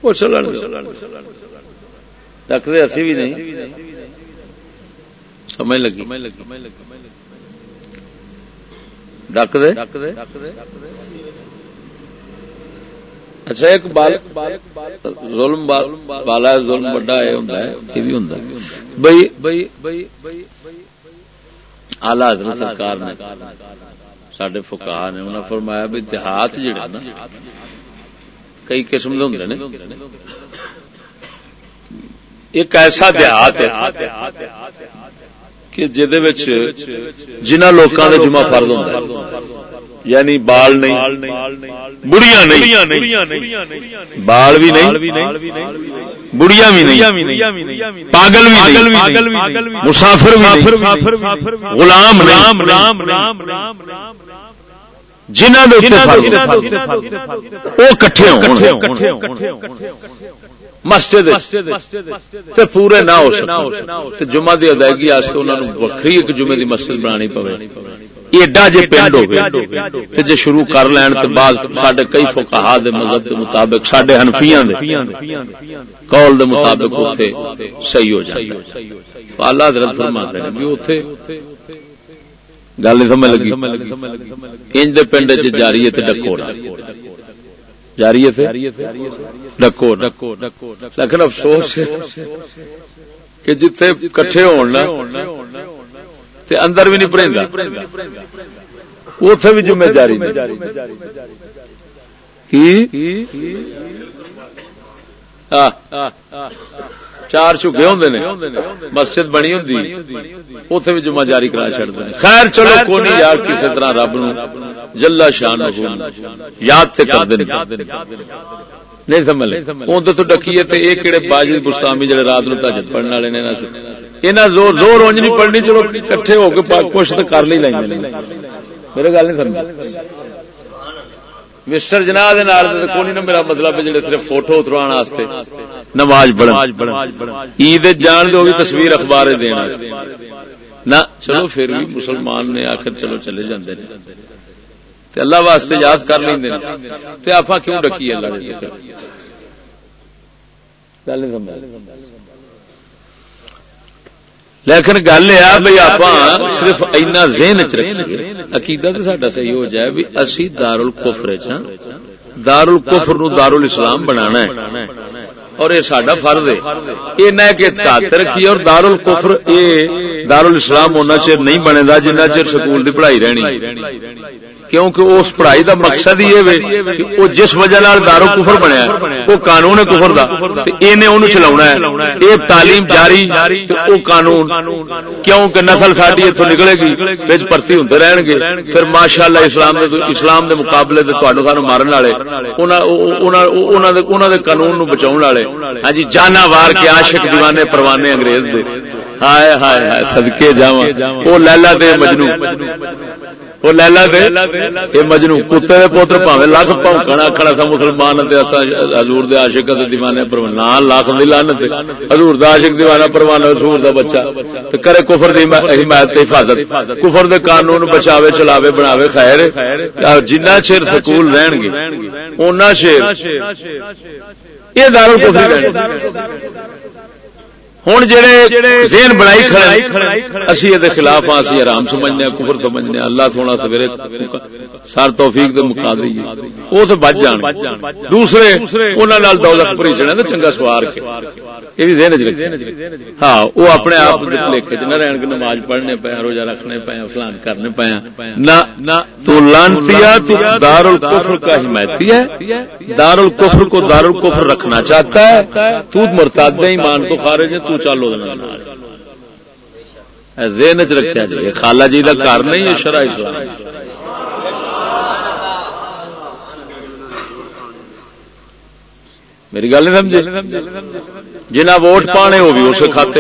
وہ چلن رکھتے اسی بھی نہیں۔ سمجھ لگی۔ ڈک دے۔ اچھا ایک بال ظلم بالا ظلم بڑا یہ ہوتا ہے، یہ بھی ہوتا ہے۔ بھائی بھائی بھائی بھائی آلہ حضرت سرکار نے سڈے فکا نے انہیں فرمایا بھی دیہات جڑے نا کئی قسم کے ہوں ایک ایسا دیہات ہے کہ جنہ لوگوں کا جمع فرد ہوتا یعنی بال نہیں بڑھیا نہیں، بال بھی نہیں بڑھیا بھی نہیں، پاگل بھی مسافر غلام رام رام رام رام رام جنہ وہ کٹھے مسجد پورے نہ ہو سکتے۔ جمعہ کی ادائیگی وکری ایک جمعے کی مسجد بنا پوے۔ ایڈا جی پنڈ ہو جی شروع کر لین تو بعد سڈے کئی فکا مذہب کے مطابق سڈے ہنفیا کال دے مطابق اتنے صحیح ہو جائے آلہ حضرت فرما بھی اتے گل نہیں سمجھ لگی؟ انج دے پنڈ چ جاری ہے ڈکو جاری ہے ڈکو لیکن افسوس کہ جتھے کٹھے ہونا تے اندر بھی نہیں پڑھا اتے بھی جمے جاری چار چکے ہوں مسجد بنی ہوں اتے بھی جمعہ جاری کرا چڑھتے ہیں خیر چلو کو نہیں یار کسی طرح رب نو جلا شان یاد سے کر نہیں سمجھ اندر تو ڈکیے یہ کہڑے باجی گسامی جڑے رات نو تجد پڑھنے والے نے زور زور اونج نہیں پڑھنی چلو کٹھے ہو کے کچھ تو کر لی لیں میرے گل نہیں سمجھ۔ مسٹر جناح کون نہ میرا مطلب ہے جڑے صرف فوٹو اتروا نماز پڑھن۔ عید جان دو بھی تصویر اخبار دینا نہ، چلو پھر بھی مسلمان نے آخر چلو چلے جاندے اللہ واسطے یاد کر لیں آپ کیوں ڈکی اللہ گل نہیں سمجھ لیکن گل یہ بھائی آپ صرف اینا ذہن چ رکھیے عقیدہ تو سا صحیح ہو جائے بھی اسی دار الکفر دار الکفر نو دار الاسلام بنانا ہے۔ اور یہ سڈا فرد ہے۔ یہ نہ کہ اعتقاد رکھیے اور دار الکفر یہ دار الاسلام ہونا چر نہیں بنے گا جنہ چر سکول کی پڑھائی رہنی۔ کیونکہ اس پڑھائی دا مقصد یہ کہ وہ جس وجہ دارو کفر بنیا وہ قانون ہے کفر دا انہیں چلا ہے۔ یہ تعلیم جاری وہ قانون۔ کیونکہ نسل ساری اتوں نکلے گی بچ پرتی ہوں رہن گے۔ پھر ماشاء اللہ اسلام اسلام دے مقابلے سانو مارن والے قانون نو بچاؤ والے۔ ہاں جی جانا وار کے عاشق دیوانے، پروانے انگریز دے۔ ہائے ہائے ہائے سدکے جا وہ لالا دے مجنو۔ وہ لیلا دے، یہ مجنو کتے دے پوتر پاوے لاکھ پونکنا کھڑا تھا مسلمان حضور دے عاشق دے دیوانے پروانا لاکھ دی لعنت حضور دا عاشق دیوانہ پروانا حضور دا بچہ۔ تے کرے کفر دی حمایت تے حفاظت۔ کفر دے قانون بچاوے، چلاوے، بناوے، خیر۔ جنہ چیر سکول رہن گے اونہ چیر۔ یہ دارو کفر رہن ہوں جڑے ذہن بنائی کھڑے اسی یہ خلاف ہاں اسی آرام سمجھنے کفر سمجھنے اللہ تھوڑا سویرے سر توفیق دے مکا دی وہ تو بچ جان۔ دوسرے انہوں دولت پریچنا نا، چنگا سوار کے۔ یہ بھی ذہن چ ہاں وہ اپنے آپ لکھے چ نہ رہن کے نماز پڑھنے پے روزہ رکھنے پے فلان کرنے پے نہ، تو لانتیا تو دار الکفر کا حمایتی ہے۔ دار الکفر کو دار الکفر رکھنا چاہتا ہے۔ تو مرتاد ایمان تو خارج ہے، تو چلو ذہن چ رکھا جی خالا جی کا گھر نہیں ہے شرح اسلام۔ میری گل نہیں سمجھے جنہ ووٹ پانے وہ بھی اسے کھاتے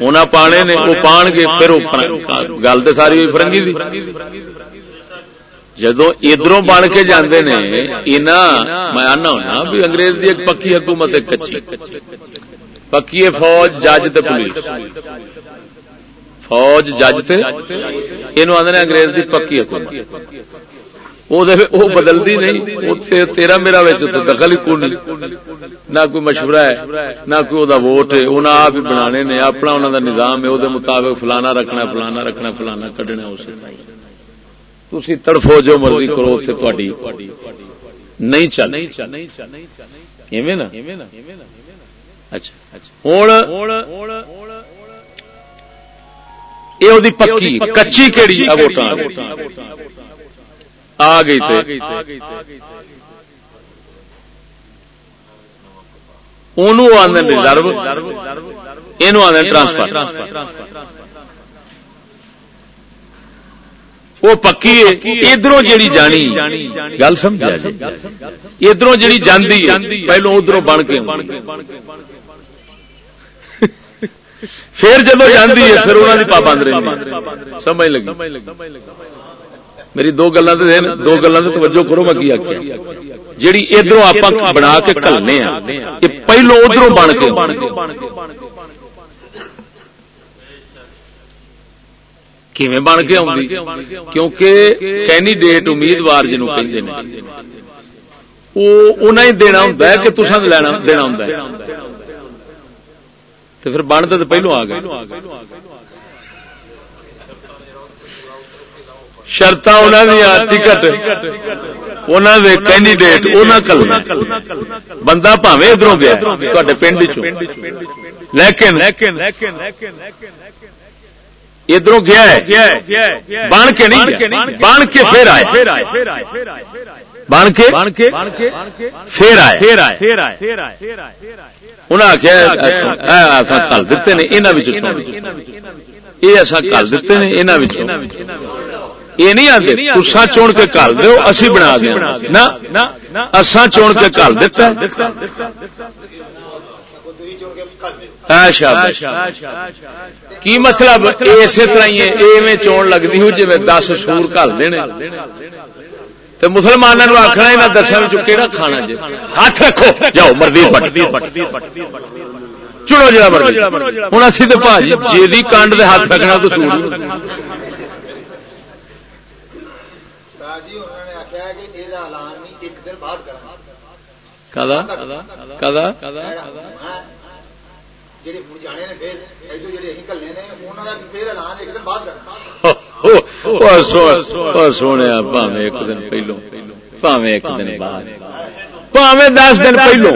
انہیں پانے نے، وہ پان گے پھر گل تو ساری فرنگی دی۔ جدو ادھر بن کے جانے نے، اینا، میں آنا ہونا بھی انگریز کی ایک پکی حکومت ایک کچی۔ پکی فوج، جج تے پولیس۔ فوج، جج تے؟ یہ آدھے انگریز کی پکی حکومت۔ وہ بدلتی نہیں۔ اتنے تیرا میرا دخل ہی کون نہ کوئی مشورہ ہے، نہ کوئی وہ ووٹ ہے۔ انہیں آپ ہی بنا نے، اپنا انہوں کا نظام ہے وہ مطابق فلانا رکھنا فلانا رکھنا فلانا کھڈنا اس تھی تڑفو جو مرضی کرو اسے تاری نہیں چل۔ اچھا۔ ہوں یہ پکی کچی کہڑی ووٹان آ گئی ریزرو یہ آدھے ٹرانسفر۔ وہ پکی ادھر جیڑی جانی۔ گل سمجھا جی؟ ادھر جیڑی جاندی پہلو ادھر بن کے۔ پھر جب جاندی ہے پھر انہوں نے پابند رہی سمجھ لگی۔ میری دو گلوں دو گلوں سے توجہ کرو، میں کی آخیا جیڑی ادھر آپ بنا کے کلنے یہ پہلو ادھر بن کے کیویں بن کے آؤں کیونکہ کینڈیڈیٹ امیدوار جنوب کہ وہ دینا ہوں کہ تصا لینا، دینا ہوں تو پھر بنتے تو پہلو آ گئے۔ شرط ٹکٹ کینڈیڈیٹ بندہ پاوے ادھر گیا پنڈ لیکن ادھر گیا بن کے نہیں بن کے پھر آئے۔ بن کے؟ پھر آئے۔ انہیں آخیا کل دیتے ہیں یہ اصا کل دیتے ہیں یہاں یہ نہیں آتے تسا چون کے کل دو اسی بنا دیا اسان چون کے کل دتا کی مطلب اسی طرح ہی ایویں چون لگتی ہوں جی دس سور کل دینے۔ تو مسلمانوں آخنا یہاں دسیا کہڑا کھانا جی ہاتھ رکھو جاؤ مرضی۔ چڑو جا مرضی۔ ہوں اسی تو جی کانڈ دے ہاتھ رکھنا تو سور۔ کدا کدا سونے پاوے ایک دن پہلو پاوے ایک دن بعد۔ پاوے دس دن پہلو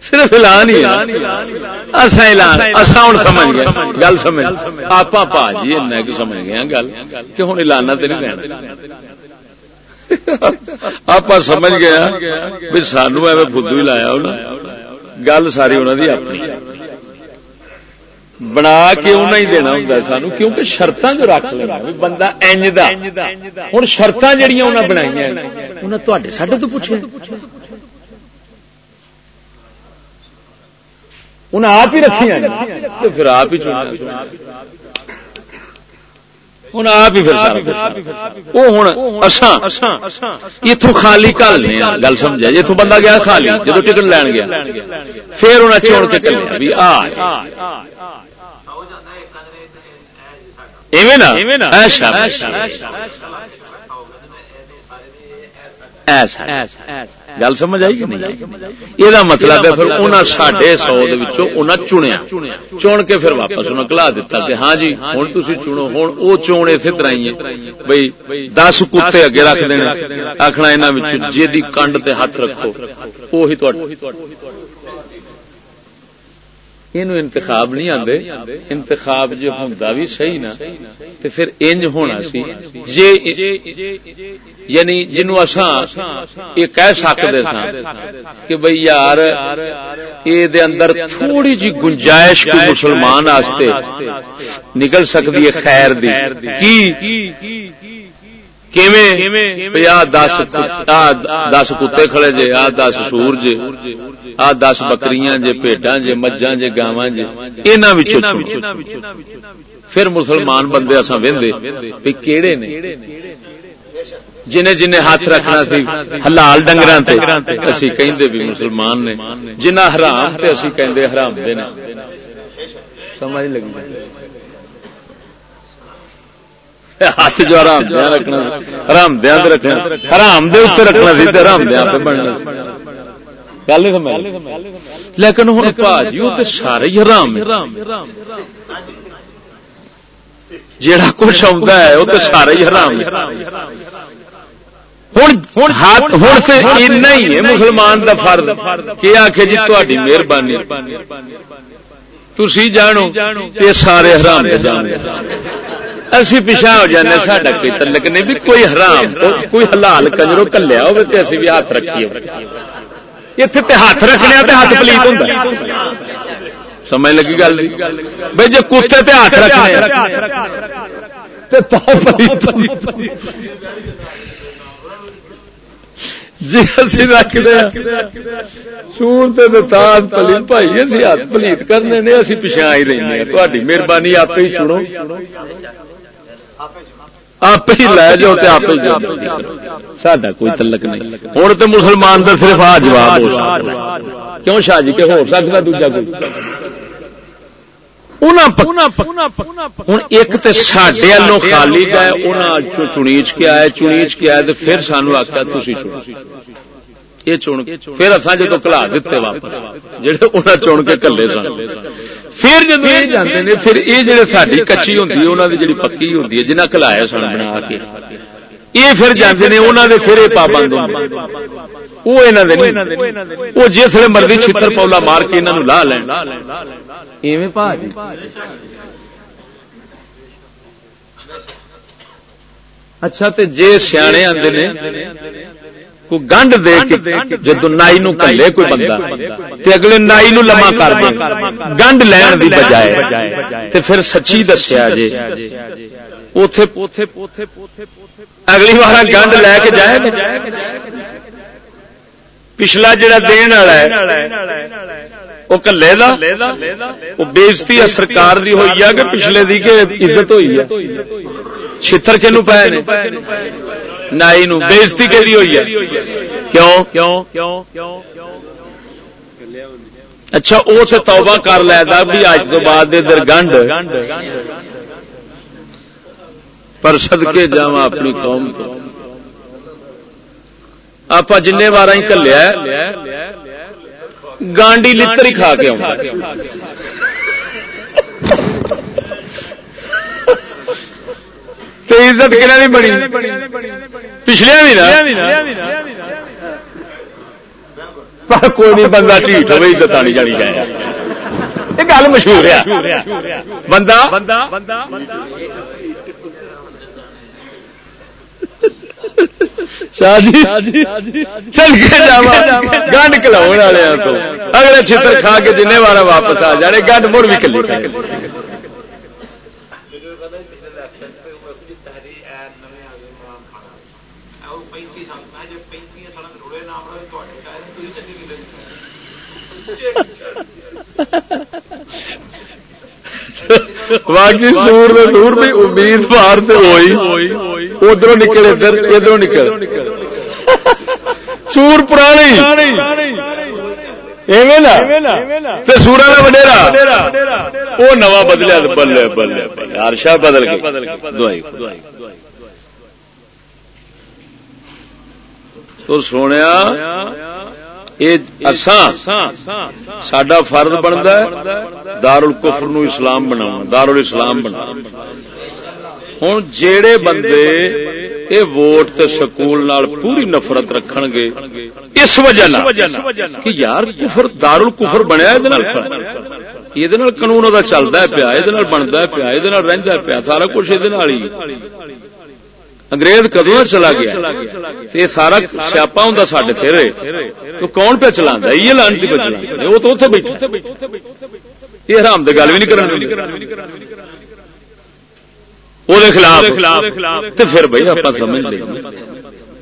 صرف اعلان ہی اعلان اصا ہوں سمجھ گیا گل سمجھ۔ آپ پا جی سمجھ گیا گل۔ کہ ہوں اعلان تو نہیں لینا آپ سمجھ گیا بھی سانو ایویں فدو ہی لایا گل ساری انہوں کی اپنی بنا کے انہیں ہی دینا ہوں سانو کیونکہ شرط جو رکھ لینا بندہ انج ہوں شرط جہیا انہیں بنائی انہیں سڈے تو پوچھے انہیں آپ ہی رکھی پھر آپ ہی چنا ہوں آپ ہی وہ ہوں اتو خالی کل گل سمجھا جی اتو بندہ گیا خالی جب ٹکٹ لین گیا پھر انہیں چون کے چلے بھی آ گل سمجھ آئی یہ مطلب ہے پھر انہیں ساڈے سو چنیا چن کے پھر واپس انہیں کلا دیتا کہ ہاں جی ہوں تھی چنو ہوں وہ چون اسی طرح ہی ہے بھائی دس کتے اگے رکھ دینا آخنا یہاں جی کنڈ تے ہاتھ رکھو وہی یہ انتخاب نہیں آتے انتخاب جو ہوں بھی صحیح نا تو پھر انج ہونا سی۔ یعنی جنو یہ کہہ سکتے کہ بھائی یار یہ اندر تھوڑی جی گنجائش کو مسلمان نکل سکتی ہے خیر کی دس کتے کھڑے جے آ دس سور جے آ دس بکریاں جے پیڈا جے مجھا جے گاواں جے۔ یہاں پھر مسلمان بندے اصا وے کہڑے نے؟ جنہیں جنہیں ہاتھ رکھنا سی حلال ڈنگر اسی کہندے بھی مسلمان نے۔ جنہ حرام تے اسی کہندے حرام دے سمجھ لگی۔ ہاتھ جو آرام دیا رکھنا حرام دیا رکھنا حرام دے اتنے رکھنا سی حرام دیا پہ بننا گل نہیں سمجھ لیکن ہوں پاجی وہ تو سارے ہی حرام جڑا کچھ آتا ہے وہ تو سارے ہی حرام ہوں سے ہی ہے مسلمان کا فرد کیا آخ جی تاری مہربانی۔ تھی جانو یہ سارے حرام جان اسی پیچھا ہو جانے ساڈا کوئی تلک نہیں بھی کوئی حرام، کوئی حلال کنجرو کلیا ہو اسی بھی ہاتھ رکھیے۔ اتنے ہاتھ رکھنے ہاتھ پلیت ہوں سمجھ لگی گل؟ بھائی جی کتے تے ہاتھ رکھنے جی اسی رکھتے سون پلیت، بھائی اسی ہاتھ پلیت کرنے نے، اسی پچھا ہی رہنے تاری مہربانی آپ ہی چنو۔ آپ ہی لے جاؤ تو آپ ساڈا کوئی تلک نہیں۔ ہوں تو مسلمان کا صرف آ جواب کیوں شاہ جی؟ کہ ہو سکتا دوجا کوئی؟ ہوں ایک تو سڈے والوں خالی گئے چنیچ کے آئے، چنیچ کے آئے تو پھر سانو آخیا تھی چنو۔ یہ چن پھر اصا جدو کلا دیتے واپس جہے انہیں چن کے کلے سن۔ پھر جب یہ پھر یہ جڑے ساری کچی ہوں انہوں کی جی پکی ہوں جنہیں کلایا سن بنا کے۔ یہ پھر انہوں نے پھر یہ پابند وہ وہ جس مرضی چھتر پولا مار کے انہوں لا لین۔ اچھا جی سیانے آتے ہیں کوئی گنڈ دے کے جدو نائی نو کلے کوئی بندہ تے اگلے نائی نو لما کر دے گنڈ لین دی بجائے۔ تے پھر سچی دسیا جے اگلی بار گنڈ لے کے جائے پچھلا جڑا دین والا ہے وہ کلے دا؟ وہ بےزتی سرکار دی ہوئی ہے کہ پچھلے دی کہ عزت ہوئی ہے؟ چھتر کے نو پائے نائی نو بےزتی کے ہوئی ہے۔ کیوں؟ اچھا وہ تو توبہ کر لیتا بھی اج تو بعد ادھر گنڈ۔ پر سدکے جا اپنی قوم تو۔ آپ جن بار ہی کلیا گانڈی لتر ہی کھا کے آؤں۔ تو عزت کہنا بڑی پچھلے بھی نا۔ پر کوئی نہیں، بندہ ٹھیک ہوئے عزت آنی جانی چاہیے۔ یہ گل مشہور ہے۔ بندہ۔ شاہ جی۔ چل کے جا گنڈ کلاؤ والے تو۔ اگلے چھتر کھا کے جن بار واپس آ جانے گنڈ مڑ بھی کلی باقی سور نے دور بھی امید پار سے ہوئی۔ ادھر نکل، ادھر ادھر نکل۔ سور پرانی۔ سورا کا وڈیرا۔ وہ نواں بدلیا بلے بلے ہر شاہ بدل گئی۔ تو سونے سڈا فرد بنتا ہے دار الکفر نو اسلام بنا دار الاسلام بنا ہوں جڑے بندے یہ ووٹ تے سکول نال پوری نفرت رکھ گے اس وجہ کہ یار کفر دار الکفر بنیا یہ قانون چلتا پیا یہ بنتا پیا یہ رہتا پیا، سارا کچھ یہ انگریز کدو چلا گیا؟ یہ سارا سیاپا ہوں سڈے پھر تو کون پہ چلا یہ لانتی پہ چلا وہ تو اتنے بیٹھے یہ حرام گل بھی نہیں کرنا وہ خلاف۔ تو پھر بھائی آپ سمجھ لیں۔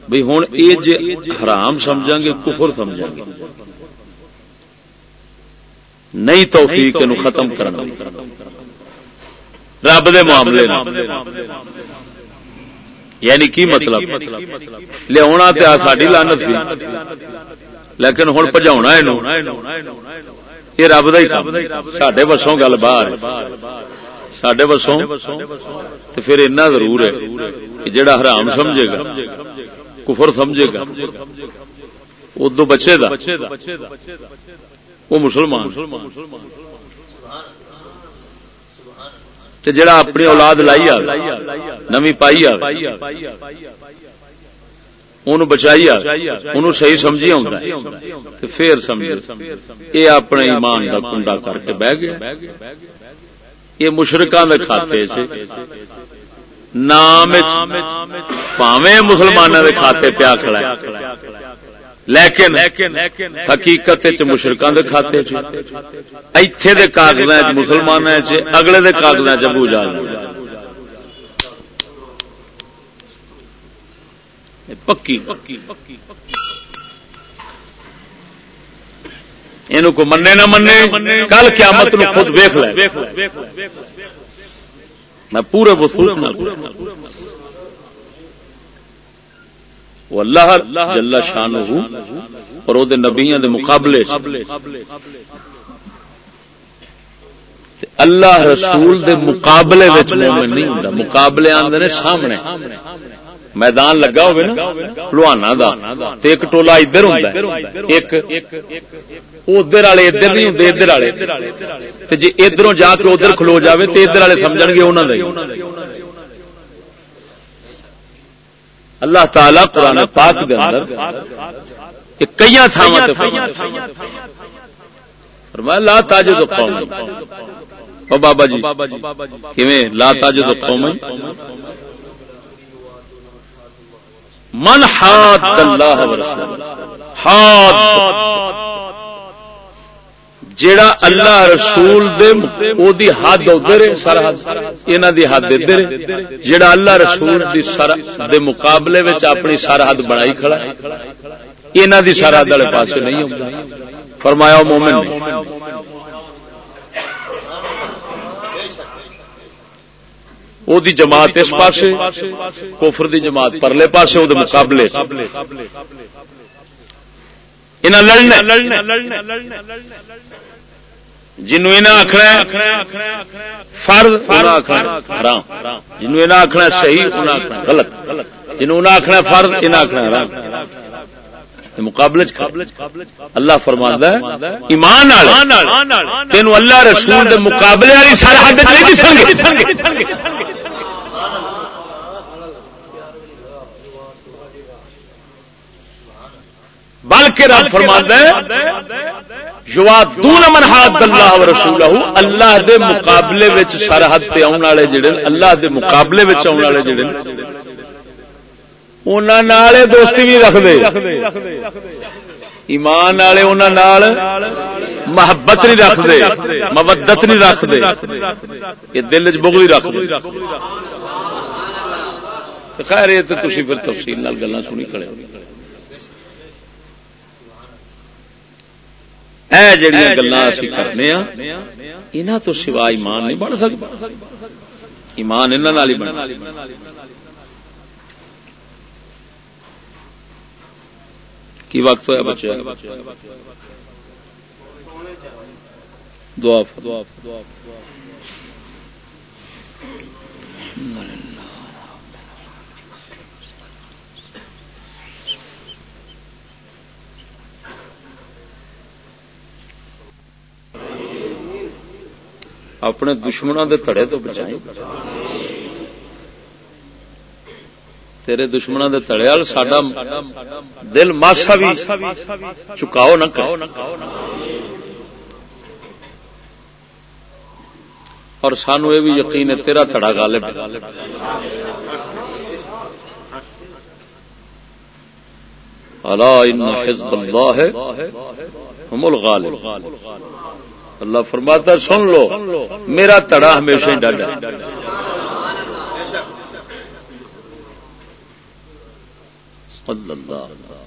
بھائی ہوں یہ جی حرام سمجھا گے، کفر سمجھا گے۔ نہیں توفیق نو ختم کرنا رب دے معاملے یعنی کی مطلب؟ لیا ساری لانت سی۔ لیکن ہوں پجا یہ رب کا ہی سڈے بسوں گل باہر سڈے بسوں تو پھر اتنا ضرور ہے کہ جڑا حرام سمجھے گا، کفر سمجھے گا ادو بچے دا۔ وہ مسلمان۔ جڑا اپنی اولاد لائی آ نمی پائی آ بچائی ان صحیح سمجھی یہ اپنے ایمان کا کنڈا کر کے بہ گیا۔ یہ کے پاوے مسلمانوں کے کھاتے پیا لیکن حقیقت مشرقوں کے کھاتے ایتھے دے کاغذ مسلمان اگلے دے کاغذ پکی۔ یہ کو منے نہ منے کل قیامت نو خود ویخ لے۔ میں پورے وصول وہ اللہ جل شان اور وہ نبیاں دے مقابلے اللہ رسول دے مقابلے مومن نہیں ہوں مقابلے آدھے سامنے۔ میدان لگا ہوئے نا لوہانا دا۔ تے ایک ٹولا ادھر ہوں ایک ادھر والے ادھر نہیں ہوں ادھر والے۔ جی ادھر جا کے ادھر کھلو جائے تو ادھر والے سمجھ گے انہوں نے اللہ تعالی قرآن پاک دے اندر کئی تھاواں فرمایا۔ لا تاجد قوم او بابا جی کیویں؟ لا تاجد قوم من حاد اللہ ورسول حاد. جیڑا اللہ رسول دے او دی حد ادھر سرحد انہاں دی حد ادھر جیڑا اللہ رسول دی سر دے مقابلے وچ اپنی سرحد بنائی کھڑا انہاں دی سرحد والے پاسے نہیں ہوندا فرمایا مومن نے او دی جماعت اس پاسے کفر دی جماعت پرلے پاسے او دے مقابلے انہاں لڑنے جنوں آخنا فرد حرام جنوں آخنا صحیح انہیں آخنا غلط جنوں آخنا فرد انہیں آخنا حرام مقابلے اللہ فرماندہ ایمان تین اللہ رسول دے مقابلے والی سرحد نہیں دسنگے بلکہ رب فرماندہ دون من حد اللہ رسول اللہ دے مقابلے وچ سرحد تے آن والے جڑے اللہ دے مقابلے وچ آن والے جڑے انہاں نال دوستی بھی رکھ دے ایمان والے انہاں نال محبت نہیں رکھ دے مودت نہیں رکھ دے یہ دل وچ بغض رکھ دے خیر یہ تو تسی پھر تفصیل نال گلاں سنی کھڑے ہو جڑی گلا کرنے یہاں تو سوا ایمان نہیں بن سکتا۔ ایمان انہوں ہی بن کی وقت ہوا بچے؟ دعا دعا دعا اپنے دشمنوں دے تڑے تو بچائیں۔ تیرے دشمنوں دے تڑے وال ساڈا دل ماسا بھی چکاؤ نہ کہو اور سانو یہ بھی یقین ہے تیرا تڑا غالب اللہ ان حزب اللہ ہے ہم الغالب۔ اللہ فرماتا سن لو میرا تڑا ہمیشہ ڈاڈا اللہ